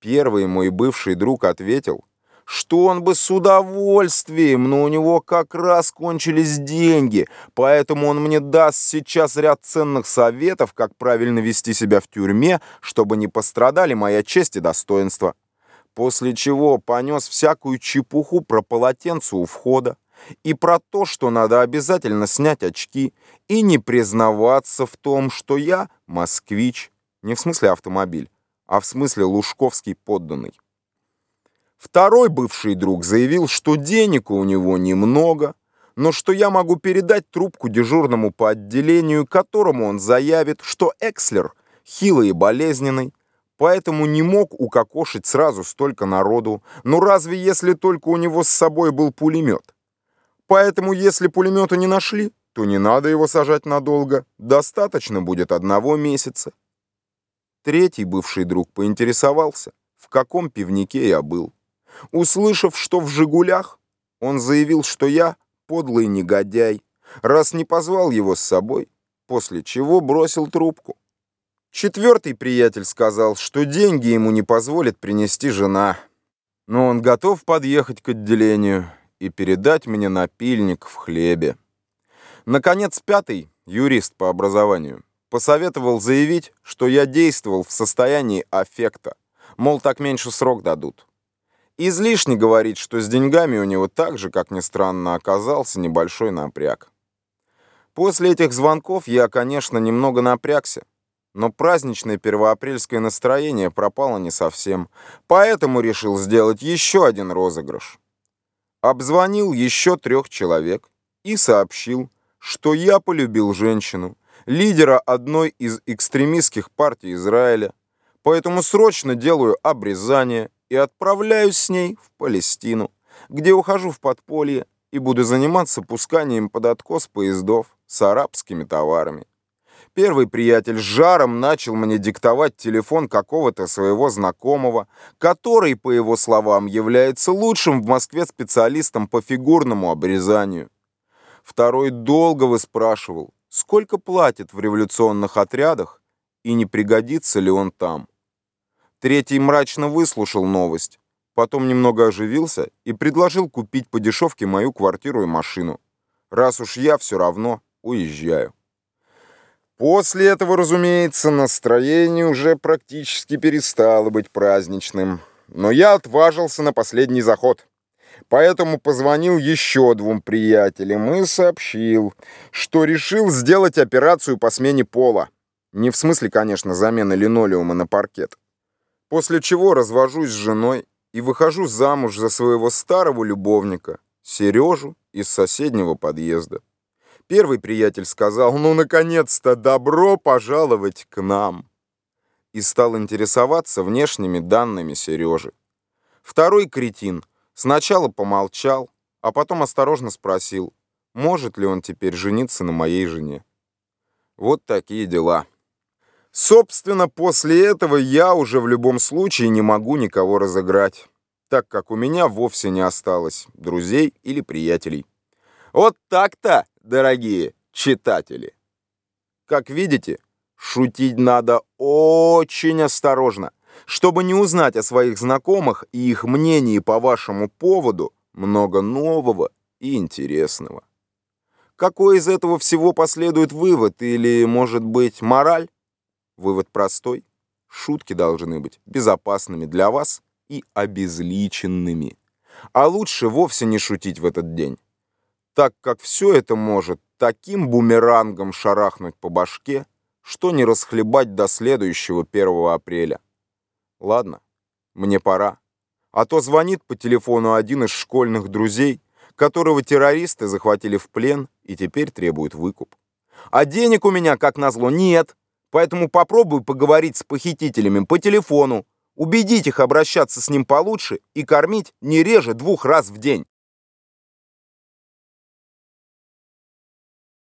Первый мой бывший друг ответил, что он бы с удовольствием, но у него как раз кончились деньги, поэтому он мне даст сейчас ряд ценных советов, как правильно вести себя в тюрьме, чтобы не пострадали моя честь и достоинство. После чего понес всякую чепуху про полотенце у входа и про то, что надо обязательно снять очки и не признаваться в том, что я москвич, не в смысле автомобиль, а в смысле лужковский подданный. Второй бывший друг заявил, что денег у него немного, но что я могу передать трубку дежурному по отделению, которому он заявит, что Экслер хилый и болезненный, поэтому не мог укокошить сразу столько народу, но разве если только у него с собой был пулемет? Поэтому если пулемета не нашли, то не надо его сажать надолго, достаточно будет одного месяца. Третий бывший друг поинтересовался, в каком пивнике я был. Услышав, что в «Жигулях», он заявил, что я подлый негодяй, раз не позвал его с собой, после чего бросил трубку. Четвертый приятель сказал, что деньги ему не позволит принести жена, но он готов подъехать к отделению и передать мне напильник в хлебе. Наконец, пятый, юрист по образованию, посоветовал заявить, что я действовал в состоянии аффекта, мол, так меньше срок дадут. Излишне говорить, что с деньгами у него так же, как ни странно, оказался небольшой напряг. После этих звонков я, конечно, немного напрягся, но праздничное первоапрельское настроение пропало не совсем, поэтому решил сделать еще один розыгрыш. Обзвонил еще трех человек и сообщил, что я полюбил женщину, лидера одной из экстремистских партий Израиля, поэтому срочно делаю обрезание и отправляюсь с ней в Палестину, где ухожу в подполье и буду заниматься пусканием под откос поездов с арабскими товарами. Первый приятель с жаром начал мне диктовать телефон какого-то своего знакомого, который, по его словам, является лучшим в Москве специалистом по фигурному обрезанию. Второй долго выспрашивал, сколько платят в революционных отрядах и не пригодится ли он там. Третий мрачно выслушал новость, потом немного оживился и предложил купить по дешевке мою квартиру и машину. Раз уж я все равно уезжаю. После этого, разумеется, настроение уже практически перестало быть праздничным. Но я отважился на последний заход. Поэтому позвонил еще двум приятелям и сообщил, что решил сделать операцию по смене пола. Не в смысле, конечно, замены линолеума на паркет. После чего развожусь с женой и выхожу замуж за своего старого любовника, Сережу из соседнего подъезда. Первый приятель сказал, ну, наконец-то, добро пожаловать к нам. И стал интересоваться внешними данными Сережи. Второй кретин сначала помолчал, а потом осторожно спросил, может ли он теперь жениться на моей жене. Вот такие дела. Собственно, после этого я уже в любом случае не могу никого разыграть, так как у меня вовсе не осталось друзей или приятелей. Вот так-то, дорогие читатели. Как видите, шутить надо очень осторожно, чтобы не узнать о своих знакомых и их мнении по вашему поводу много нового и интересного. Какой из этого всего последует вывод или, может быть, мораль? Вывод простой. Шутки должны быть безопасными для вас и обезличенными. А лучше вовсе не шутить в этот день, так как все это может таким бумерангом шарахнуть по башке, что не расхлебать до следующего 1 апреля. Ладно, мне пора. А то звонит по телефону один из школьных друзей, которого террористы захватили в плен и теперь требуют выкуп. А денег у меня, как назло, нет. Поэтому попробуй поговорить с похитителями по телефону, убедить их обращаться с ним получше и кормить не реже двух раз в день.